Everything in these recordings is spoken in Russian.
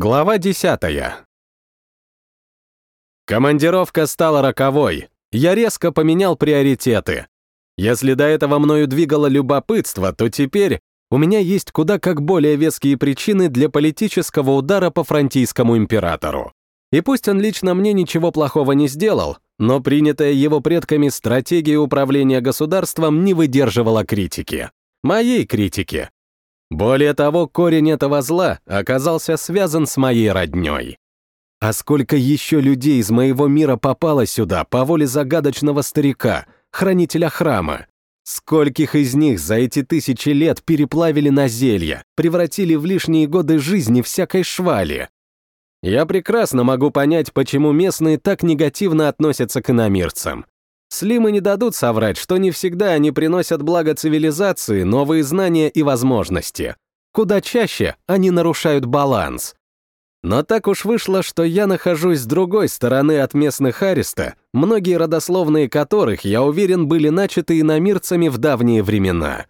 Глава 10. Командировка стала роковой. Я резко поменял приоритеты. Если до этого мною двигало любопытство, то теперь у меня есть куда как более веские причины для политического удара по фронтийскому императору. И пусть он лично мне ничего плохого не сделал, но принятая его предками стратегия управления государством не выдерживала критики. Моей критики. Более того, корень этого зла оказался связан с моей роднёй. А сколько еще людей из моего мира попало сюда по воле загадочного старика, хранителя храма? Скольких из них за эти тысячи лет переплавили на зелья, превратили в лишние годы жизни всякой швали? Я прекрасно могу понять, почему местные так негативно относятся к иномирцам. Слимы не дадут соврать, что не всегда они приносят благо цивилизации, новые знания и возможности. Куда чаще они нарушают баланс. Но так уж вышло, что я нахожусь с другой стороны от местных ареста, многие родословные которых, я уверен, были начаты иномирцами в давние времена.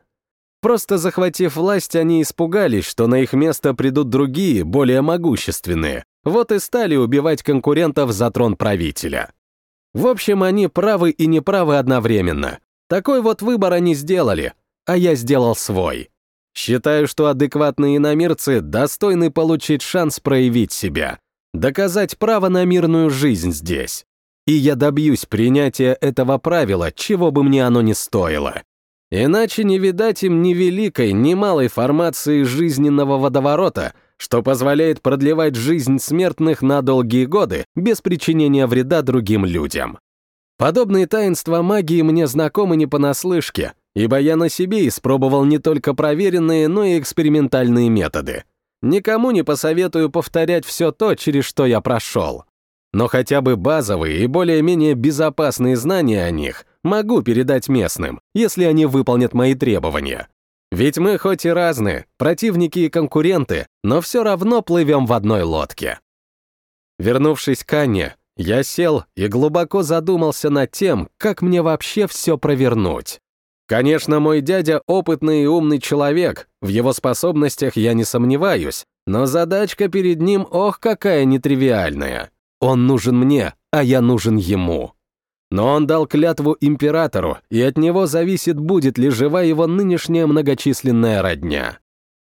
Просто захватив власть, они испугались, что на их место придут другие, более могущественные, вот и стали убивать конкурентов за трон правителя. В общем, они правы и неправы одновременно. Такой вот выбор они сделали, а я сделал свой. Считаю, что адекватные иномирцы достойны получить шанс проявить себя, доказать право на мирную жизнь здесь. И я добьюсь принятия этого правила, чего бы мне оно ни стоило. Иначе не видать им ни великой, ни малой формации жизненного водоворота — что позволяет продлевать жизнь смертных на долгие годы без причинения вреда другим людям. Подобные таинства магии мне знакомы не понаслышке, ибо я на себе испробовал не только проверенные, но и экспериментальные методы. Никому не посоветую повторять все то, через что я прошел. Но хотя бы базовые и более-менее безопасные знания о них могу передать местным, если они выполнят мои требования. Ведь мы хоть и разные, противники и конкуренты, но все равно плывем в одной лодке. Вернувшись к Анне, я сел и глубоко задумался над тем, как мне вообще все провернуть. Конечно, мой дядя опытный и умный человек, в его способностях я не сомневаюсь, но задачка перед ним, ох, какая нетривиальная. Он нужен мне, а я нужен ему. Но он дал клятву императору, и от него зависит, будет ли жива его нынешняя многочисленная родня.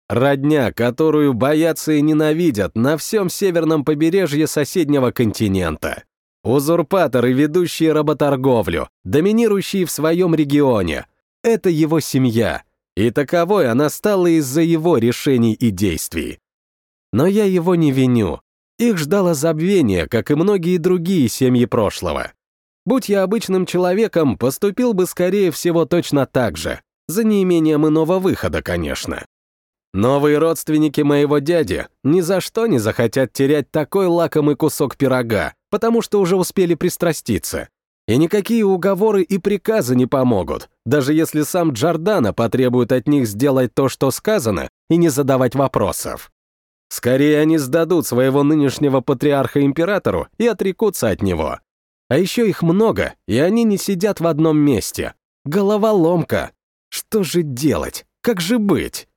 Родня, которую боятся и ненавидят на всем северном побережье соседнего континента. Узурпаторы, ведущие работорговлю, доминирующие в своем регионе. Это его семья, и таковой она стала из-за его решений и действий. Но я его не виню. Их ждало забвение, как и многие другие семьи прошлого. Будь я обычным человеком, поступил бы, скорее всего, точно так же, за неимением иного выхода, конечно. Новые родственники моего дяди ни за что не захотят терять такой лакомый кусок пирога, потому что уже успели пристраститься. И никакие уговоры и приказы не помогут, даже если сам Джордана потребует от них сделать то, что сказано, и не задавать вопросов. Скорее они сдадут своего нынешнего патриарха императору и отрекутся от него. А еще их много, и они не сидят в одном месте. Головоломка. Что же делать? Как же быть?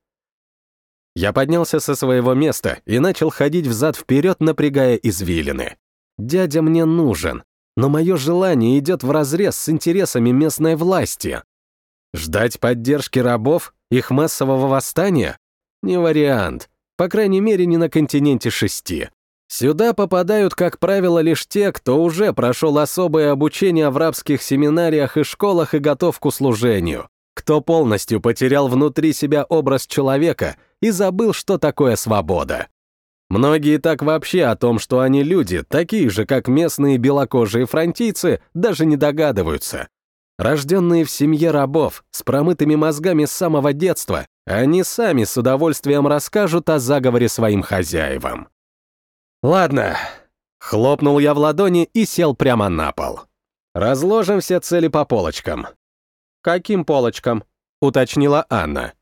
Я поднялся со своего места и начал ходить взад-вперед, напрягая извилины. Дядя мне нужен, но мое желание идет вразрез с интересами местной власти. Ждать поддержки рабов, их массового восстания? Не вариант. По крайней мере, не на континенте шести. Сюда попадают, как правило, лишь те, кто уже прошел особое обучение в рабских семинариях и школах и готов к служению, кто полностью потерял внутри себя образ человека и забыл, что такое свобода. Многие так вообще о том, что они люди, такие же, как местные белокожие фронтийцы, даже не догадываются. Рожденные в семье рабов, с промытыми мозгами с самого детства, они сами с удовольствием расскажут о заговоре своим хозяевам. «Ладно». Хлопнул я в ладони и сел прямо на пол. «Разложим все цели по полочкам». «Каким полочкам?» — уточнила Анна.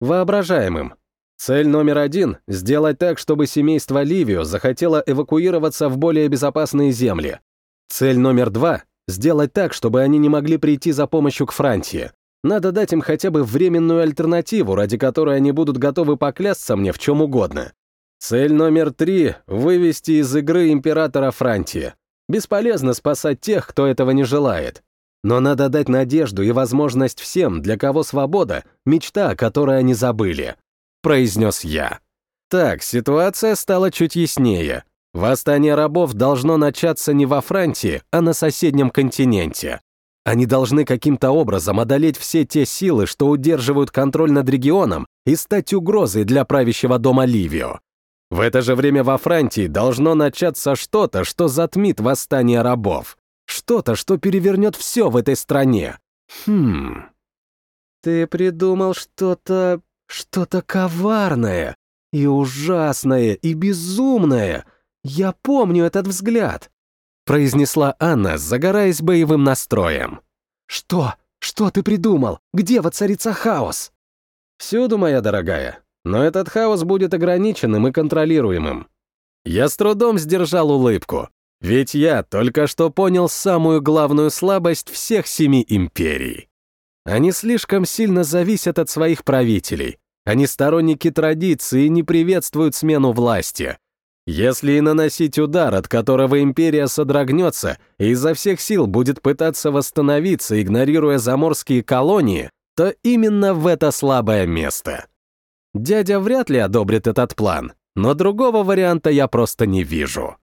«Воображаемым. Цель номер один — сделать так, чтобы семейство Ливио захотело эвакуироваться в более безопасные земли. Цель номер два — сделать так, чтобы они не могли прийти за помощью к Франции. Надо дать им хотя бы временную альтернативу, ради которой они будут готовы поклясться мне в чем угодно. Цель номер три — вывести из игры императора Франтии. Бесполезно спасать тех, кто этого не желает. Но надо дать надежду и возможность всем, для кого свобода — мечта, о которой они забыли», — произнес я. Так, ситуация стала чуть яснее. Восстание рабов должно начаться не во Франции, а на соседнем континенте. Они должны каким-то образом одолеть все те силы, что удерживают контроль над регионом, и стать угрозой для правящего дома Ливио. В это же время во Франции должно начаться что-то, что затмит восстание рабов. Что-то, что перевернет все в этой стране. Хм... Ты придумал что-то... что-то коварное и ужасное и безумное. Я помню этот взгляд произнесла Анна, загораясь боевым настроем. «Что? Что ты придумал? Где воцарится хаос?» «Всюду, моя дорогая. Но этот хаос будет ограниченным и контролируемым». Я с трудом сдержал улыбку, ведь я только что понял самую главную слабость всех семи империй. Они слишком сильно зависят от своих правителей. Они сторонники традиции и не приветствуют смену власти. Если и наносить удар, от которого империя содрогнется и изо всех сил будет пытаться восстановиться, игнорируя заморские колонии, то именно в это слабое место. Дядя вряд ли одобрит этот план, но другого варианта я просто не вижу.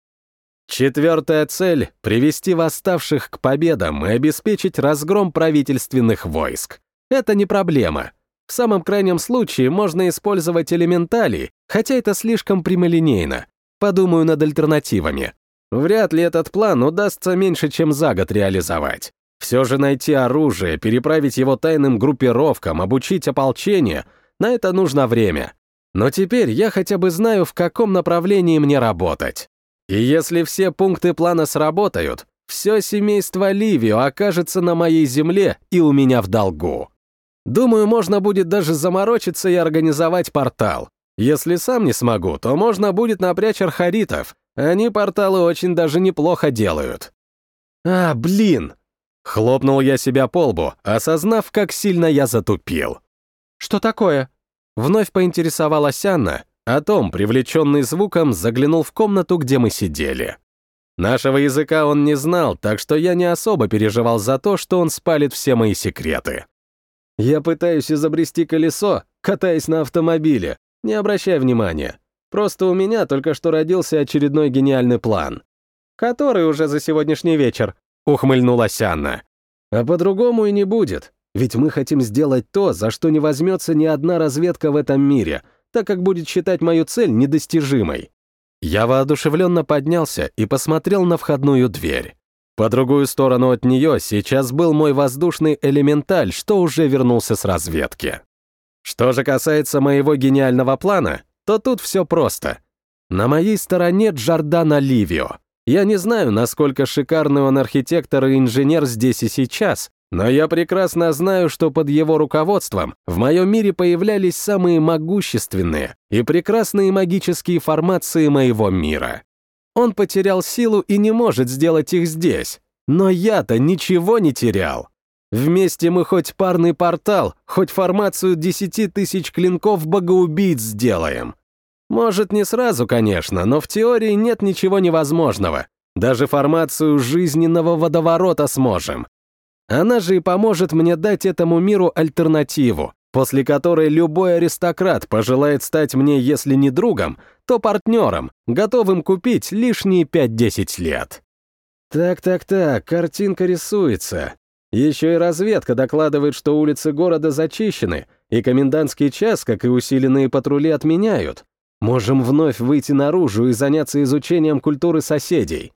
Четвертая цель — привести восставших к победам и обеспечить разгром правительственных войск. Это не проблема. В самом крайнем случае можно использовать элементали, хотя это слишком прямолинейно, Подумаю над альтернативами. Вряд ли этот план удастся меньше, чем за год реализовать. Все же найти оружие, переправить его тайным группировкам, обучить ополчение — на это нужно время. Но теперь я хотя бы знаю, в каком направлении мне работать. И если все пункты плана сработают, все семейство Ливио окажется на моей земле и у меня в долгу. Думаю, можно будет даже заморочиться и организовать портал. Если сам не смогу, то можно будет напрячь архаритов. Они порталы очень даже неплохо делают. А, блин! Хлопнул я себя по лбу, осознав, как сильно я затупил. «Что такое?» Вновь поинтересовалась Анна, а Том, привлеченный звуком, заглянул в комнату, где мы сидели. Нашего языка он не знал, так что я не особо переживал за то, что он спалит все мои секреты. Я пытаюсь изобрести колесо, катаясь на автомобиле, не обращай внимания. Просто у меня только что родился очередной гениальный план. Который уже за сегодняшний вечер, ухмыльнулась Анна. А по-другому и не будет, ведь мы хотим сделать то, за что не возьмется ни одна разведка в этом мире, так как будет считать мою цель недостижимой. Я воодушевленно поднялся и посмотрел на входную дверь. По другую сторону от нее сейчас был мой воздушный элементаль, что уже вернулся с разведки. Что же касается моего гениального плана, то тут все просто. На моей стороне Джордано Ливио. Я не знаю, насколько шикарный он архитектор и инженер здесь и сейчас, но я прекрасно знаю, что под его руководством в моем мире появлялись самые могущественные и прекрасные магические формации моего мира. Он потерял силу и не может сделать их здесь, но я-то ничего не терял. Вместе мы хоть парный портал, хоть формацию десяти тысяч клинков богоубийц сделаем. Может, не сразу, конечно, но в теории нет ничего невозможного. Даже формацию жизненного водоворота сможем. Она же и поможет мне дать этому миру альтернативу, после которой любой аристократ пожелает стать мне, если не другом, то партнером, готовым купить лишние 5-10 лет. Так-так-так, картинка рисуется. Еще и разведка докладывает, что улицы города зачищены, и комендантский час, как и усиленные патрули, отменяют. Можем вновь выйти наружу и заняться изучением культуры соседей.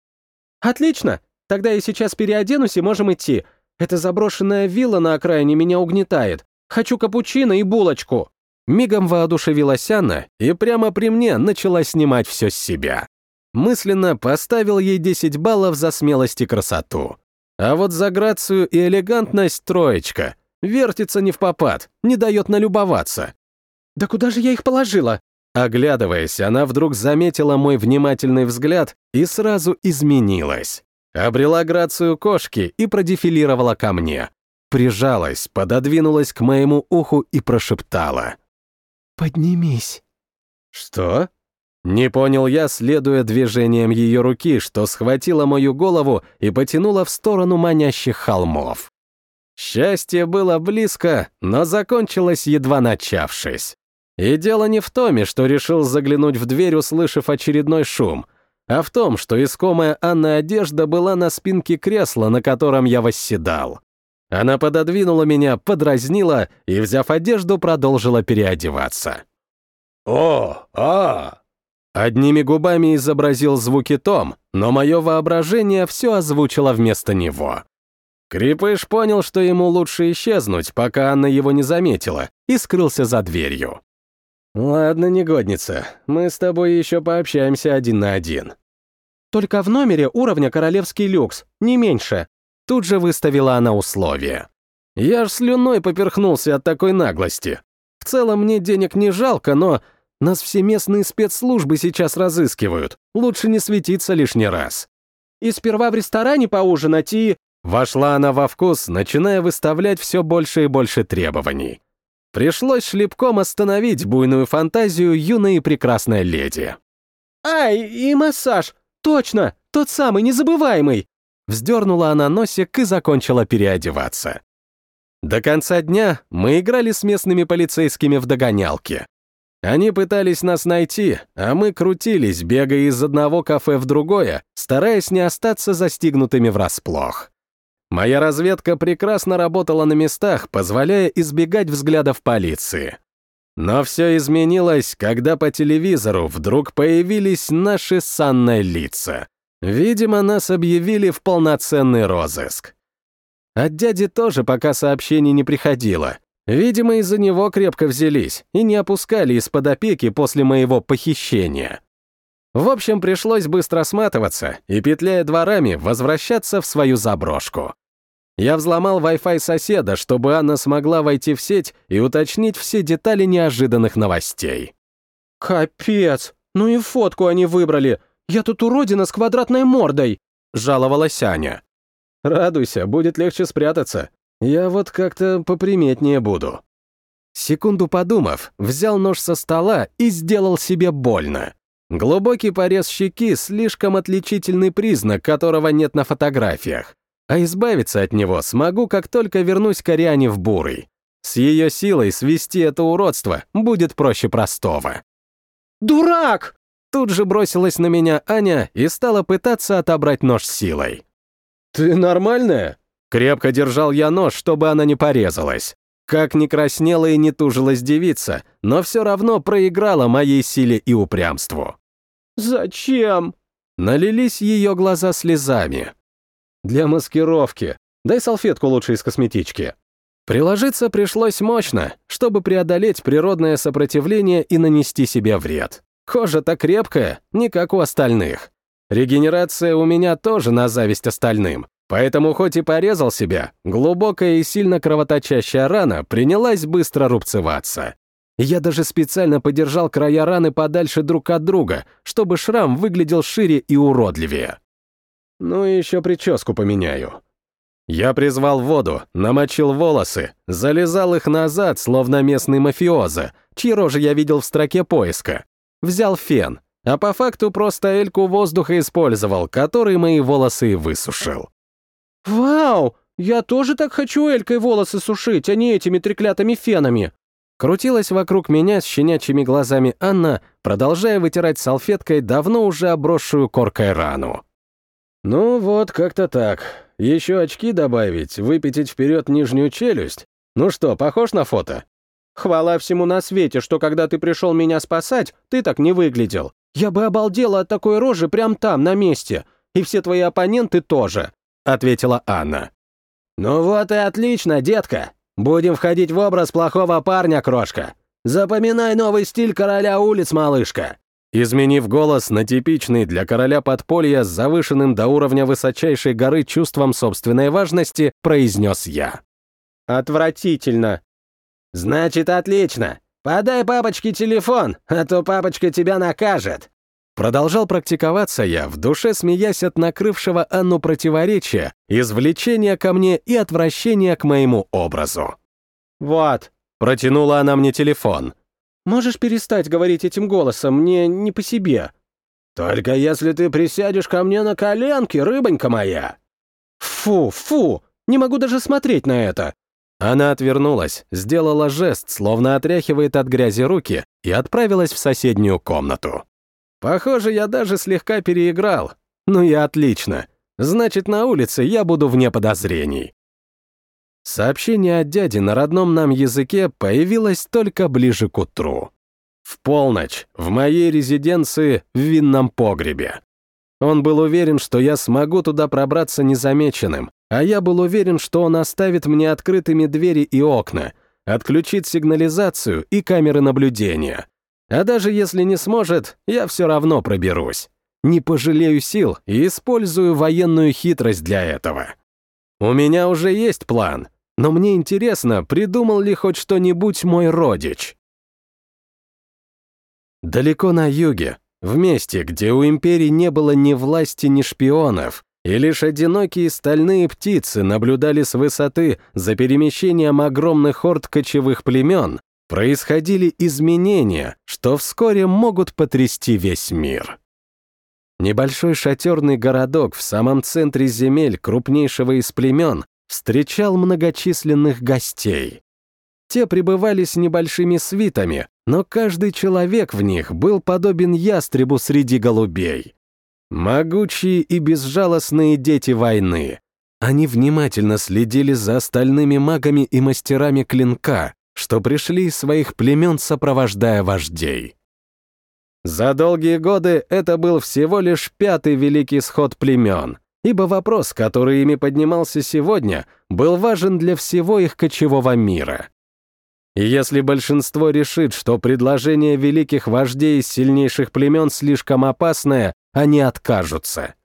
Отлично! Тогда я сейчас переоденусь и можем идти. Эта заброшенная вилла на окраине меня угнетает. Хочу капучино и булочку. Мигом воодушевилась Анна и прямо при мне начала снимать все с себя. Мысленно поставил ей 10 баллов за смелость и красоту. А вот за грацию и элегантность троечка. Вертится не в попад, не дает налюбоваться. «Да куда же я их положила?» Оглядываясь, она вдруг заметила мой внимательный взгляд и сразу изменилась. Обрела грацию кошки и продефилировала ко мне. Прижалась, пододвинулась к моему уху и прошептала. «Поднимись». «Что?» Не понял я, следуя движением ее руки, что схватила мою голову и потянула в сторону манящих холмов. Счастье было близко, но закончилось едва начавшись. И дело не в Томе, что решил заглянуть в дверь, услышав очередной шум, а в том, что искомая Анна одежда была на спинке кресла, на котором я восседал. Она пододвинула меня, подразнила и, взяв одежду, продолжила переодеваться. «О, а!» Одними губами изобразил звуки Том, но мое воображение все озвучило вместо него. Крепыш понял, что ему лучше исчезнуть, пока Анна его не заметила, и скрылся за дверью. «Ладно, негодница, мы с тобой еще пообщаемся один на один». «Только в номере уровня королевский люкс, не меньше», Тут же выставила она условия. Я ж слюной поперхнулся от такой наглости. В целом мне денег не жалко, но нас все местные спецслужбы сейчас разыскивают. Лучше не светиться лишний раз. И сперва в ресторане поужинать и... Вошла она во вкус, начиная выставлять все больше и больше требований. Пришлось шлепком остановить буйную фантазию юной и прекрасной леди. «Ай, и массаж! Точно! Тот самый, незабываемый! Вздернула она носик и закончила переодеваться. До конца дня мы играли с местными полицейскими в догонялки. Они пытались нас найти, а мы крутились, бегая из одного кафе в другое, стараясь не остаться застигнутыми врасплох. Моя разведка прекрасно работала на местах, позволяя избегать взглядов полиции. Но все изменилось, когда по телевизору вдруг появились наши санные лица — Видимо, нас объявили в полноценный розыск. От дяди тоже пока сообщений не приходило. Видимо, из-за него крепко взялись и не опускали из-под опеки после моего похищения. В общем, пришлось быстро сматываться и, петляя дворами, возвращаться в свою заброшку. Я взломал Wi-Fi соседа, чтобы Анна смогла войти в сеть и уточнить все детали неожиданных новостей. «Капец! Ну и фотку они выбрали! «Я тут уродина с квадратной мордой!» — жаловалась Аня. «Радуйся, будет легче спрятаться. Я вот как-то поприметнее буду». Секунду подумав, взял нож со стола и сделал себе больно. Глубокий порез щеки — слишком отличительный признак, которого нет на фотографиях. А избавиться от него смогу, как только вернусь к Ариане в Бурый. С ее силой свести это уродство будет проще простого. «Дурак!» Тут же бросилась на меня Аня и стала пытаться отобрать нож силой. «Ты нормальная?» Крепко держал я нож, чтобы она не порезалась. Как ни краснела и не тужилась девица, но все равно проиграла моей силе и упрямству. «Зачем?» Налились ее глаза слезами. «Для маскировки. Дай салфетку лучше из косметички». Приложиться пришлось мощно, чтобы преодолеть природное сопротивление и нанести себе вред. Кожа-то крепкая, не как у остальных. Регенерация у меня тоже на зависть остальным, поэтому хоть и порезал себя, глубокая и сильно кровоточащая рана принялась быстро рубцеваться. Я даже специально подержал края раны подальше друг от друга, чтобы шрам выглядел шире и уродливее. Ну и еще прическу поменяю. Я призвал воду, намочил волосы, залезал их назад, словно местный мафиоза, чьи рожи я видел в строке поиска, Взял фен, а по факту просто эльку воздуха использовал, который мои волосы высушил. «Вау! Я тоже так хочу элькой волосы сушить, а не этими треклятыми фенами!» Крутилась вокруг меня с щенячьими глазами Анна, продолжая вытирать салфеткой давно уже обросшую коркой рану. «Ну вот, как-то так. Еще очки добавить, выпятить вперед нижнюю челюсть. Ну что, похож на фото?» Хвала всему на свете, что когда ты пришел меня спасать, ты так не выглядел. Я бы обалдела от такой рожи прямо там, на месте. И все твои оппоненты тоже», — ответила Анна. «Ну вот и отлично, детка. Будем входить в образ плохого парня, крошка. Запоминай новый стиль короля улиц, малышка». Изменив голос на типичный для короля подполья с завышенным до уровня высочайшей горы чувством собственной важности, произнес я. «Отвратительно», «Значит, отлично. Подай папочке телефон, а то папочка тебя накажет». Продолжал практиковаться я, в душе смеясь от накрывшего Анну противоречия, извлечения ко мне и отвращения к моему образу. «Вот», — протянула она мне телефон. Можешь перестать говорить этим голосом, мне не по себе. Только если ты присядешь ко мне на коленки, рыбонька моя. Фу, фу, не могу даже смотреть на это. Она отвернулась, сделала жест, словно отряхивает от грязи руки, и отправилась в соседнюю комнату. Похоже, я даже слегка переиграл. Ну и отлично. Значит, на улице я буду вне подозрений. Сообщение от дяди на родном нам языке появилось только ближе к утру. В полночь, в моей резиденции в винном погребе. Он был уверен, что я смогу туда пробраться незамеченным, а я был уверен, что он оставит мне открытыми двери и окна, отключит сигнализацию и камеры наблюдения. А даже если не сможет, я все равно проберусь. Не пожалею сил и использую военную хитрость для этого. У меня уже есть план, но мне интересно, придумал ли хоть что-нибудь мой родич. Далеко на юге, в месте, где у империи не было ни власти, ни шпионов, и лишь одинокие стальные птицы наблюдали с высоты за перемещением огромных орд кочевых племен, происходили изменения, что вскоре могут потрясти весь мир. Небольшой шатерный городок в самом центре земель крупнейшего из племен встречал многочисленных гостей. Те пребывали с небольшими свитами, но каждый человек в них был подобен ястребу среди голубей. Могучие и безжалостные дети войны. Они внимательно следили за остальными магами и мастерами клинка, что пришли из своих племен, сопровождая вождей. За долгие годы это был всего лишь пятый великий сход племен, ибо вопрос, который ими поднимался сегодня, был важен для всего их кочевого мира. И если большинство решит, что предложение великих вождей из сильнейших племен слишком опасное, они откажутся.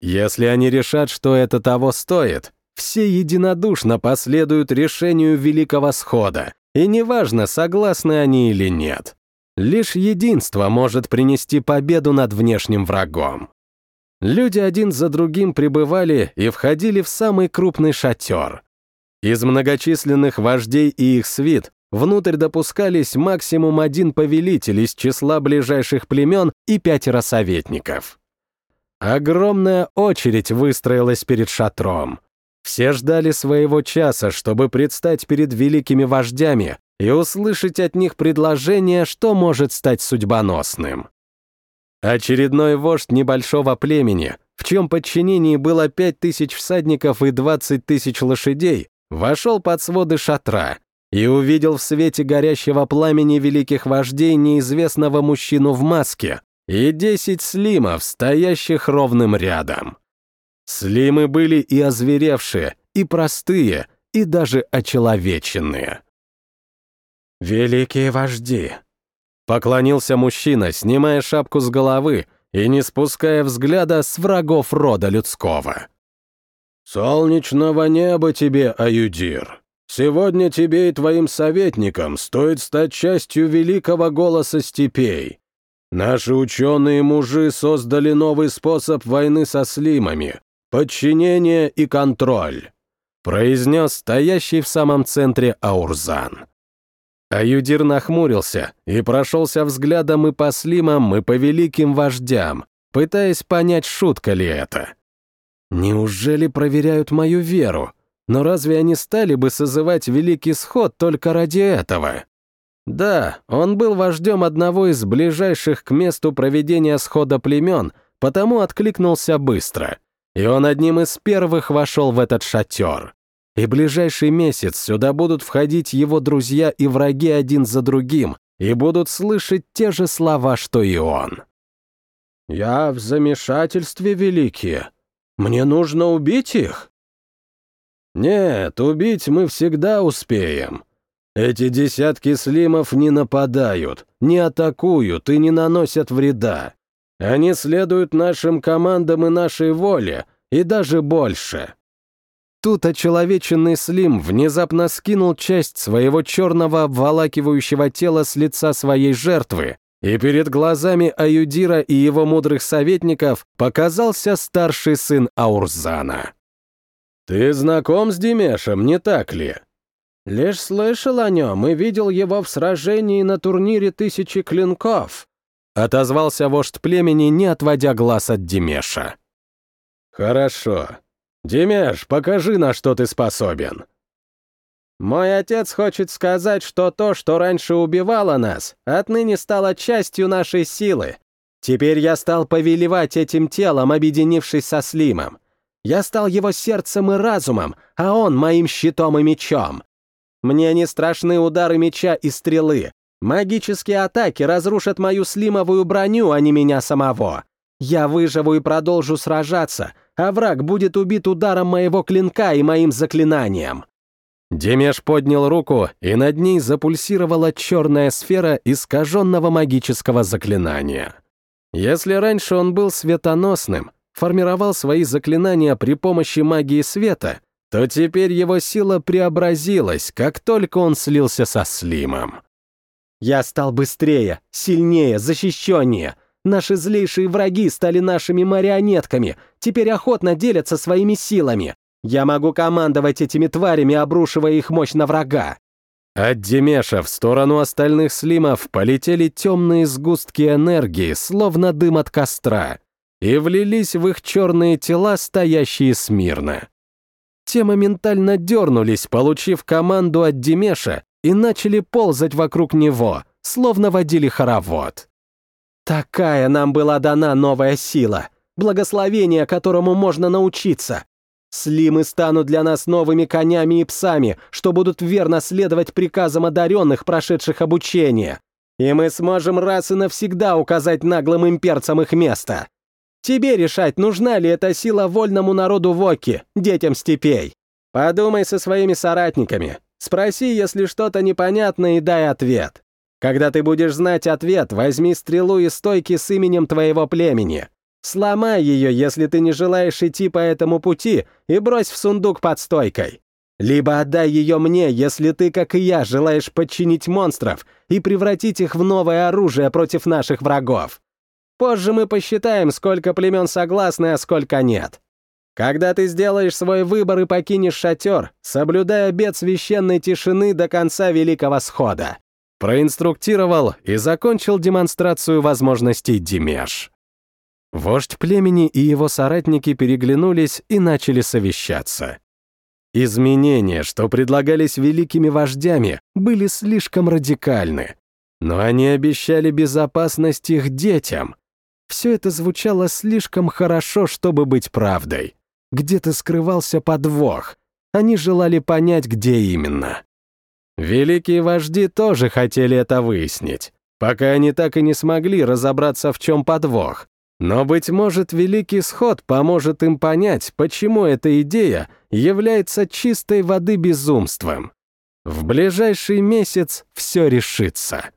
Если они решат, что это того стоит, все единодушно последуют решению Великого Схода, и неважно, согласны они или нет. Лишь единство может принести победу над внешним врагом. Люди один за другим прибывали и входили в самый крупный шатер. Из многочисленных вождей и их свит внутрь допускались максимум один повелитель из числа ближайших племен и пятеро советников. Огромная очередь выстроилась перед шатром. Все ждали своего часа, чтобы предстать перед великими вождями и услышать от них предложение, что может стать судьбоносным. Очередной вождь небольшого племени, в чем подчинении было пять тысяч всадников и двадцать тысяч лошадей, вошел под своды шатра и увидел в свете горящего пламени великих вождей неизвестного мужчину в маске и десять слимов, стоящих ровным рядом. Слимы были и озверевшие, и простые, и даже очеловеченные. «Великие вожди!» Поклонился мужчина, снимая шапку с головы и не спуская взгляда с врагов рода людского. «Солнечного неба тебе, Аюдир! Сегодня тебе и твоим советникам стоит стать частью великого голоса степей. Наши ученые-мужи создали новый способ войны со слимами — подчинение и контроль», произнес стоящий в самом центре Аурзан. Аюдир нахмурился и прошелся взглядом и по слимам, и по великим вождям, пытаясь понять, шутка ли это. Неужели проверяют мою веру? Но разве они стали бы созывать Великий Сход только ради этого? Да, он был вождем одного из ближайших к месту проведения схода племен, потому откликнулся быстро. И он одним из первых вошел в этот шатер и ближайший месяц сюда будут входить его друзья и враги один за другим и будут слышать те же слова, что и он. «Я в замешательстве, великие. Мне нужно убить их?» «Нет, убить мы всегда успеем. Эти десятки слимов не нападают, не атакуют и не наносят вреда. Они следуют нашим командам и нашей воле, и даже больше. Тут очеловеченный Слим внезапно скинул часть своего черного обволакивающего тела с лица своей жертвы, и перед глазами Аюдира и его мудрых советников показался старший сын Аурзана. «Ты знаком с Демешем, не так ли?» Лишь слышал о нем и видел его в сражении на турнире тысячи клинков. Отозвался вождь племени, не отводя глаз от Демеша. Хорошо. Демеш, покажи, на что ты способен. Мой отец хочет сказать, что то, что раньше убивало нас, отныне стало частью нашей силы. Теперь я стал повелевать этим телом, объединившись со Слимом. Я стал его сердцем и разумом, а он моим щитом и мечом. Мне не страшны удары меча и стрелы. Магические атаки разрушат мою слимовую броню, а не меня самого. Я выживу и продолжу сражаться, а враг будет убит ударом моего клинка и моим заклинанием. Демеш поднял руку, и над ней запульсировала черная сфера искаженного магического заклинания. Если раньше он был светоносным, формировал свои заклинания при помощи магии света, то теперь его сила преобразилась, как только он слился со Слимом. «Я стал быстрее, сильнее, защищеннее. Наши злейшие враги стали нашими марионетками, теперь охотно делятся своими силами. Я могу командовать этими тварями, обрушивая их мощь на врага. От Демеша в сторону остальных слимов полетели темные сгустки энергии, словно дым от костра, и влились в их черные тела, стоящие смирно. Те моментально дернулись, получив команду от Демеша, и начали ползать вокруг него, словно водили хоровод. Такая нам была дана новая сила, благословение которому можно научиться. Слимы станут для нас новыми конями и псами, что будут верно следовать приказам одаренных, прошедших обучение. И мы сможем раз и навсегда указать наглым имперцам их место. Тебе решать, нужна ли эта сила вольному народу Воки, детям степей. Подумай со своими соратниками. Спроси, если что-то непонятно, и дай ответ. Когда ты будешь знать ответ, возьми стрелу и стойки с именем твоего племени. Сломай ее, если ты не желаешь идти по этому пути, и брось в сундук под стойкой. Либо отдай ее мне, если ты, как и я, желаешь подчинить монстров и превратить их в новое оружие против наших врагов. Позже мы посчитаем, сколько племен согласны, а сколько нет. Когда ты сделаешь свой выбор и покинешь шатер, соблюдай обет священной тишины до конца Великого Схода. Проинструктировал и закончил демонстрацию возможностей Демеш. Вождь племени и его соратники переглянулись и начали совещаться. Изменения, что предлагались великими вождями, были слишком радикальны. Но они обещали безопасность их детям. Все это звучало слишком хорошо, чтобы быть правдой. Где-то скрывался подвох. Они желали понять, где именно. Великие вожди тоже хотели это выяснить, пока они так и не смогли разобраться, в чем подвох. Но, быть может, Великий Сход поможет им понять, почему эта идея является чистой воды безумством. В ближайший месяц все решится.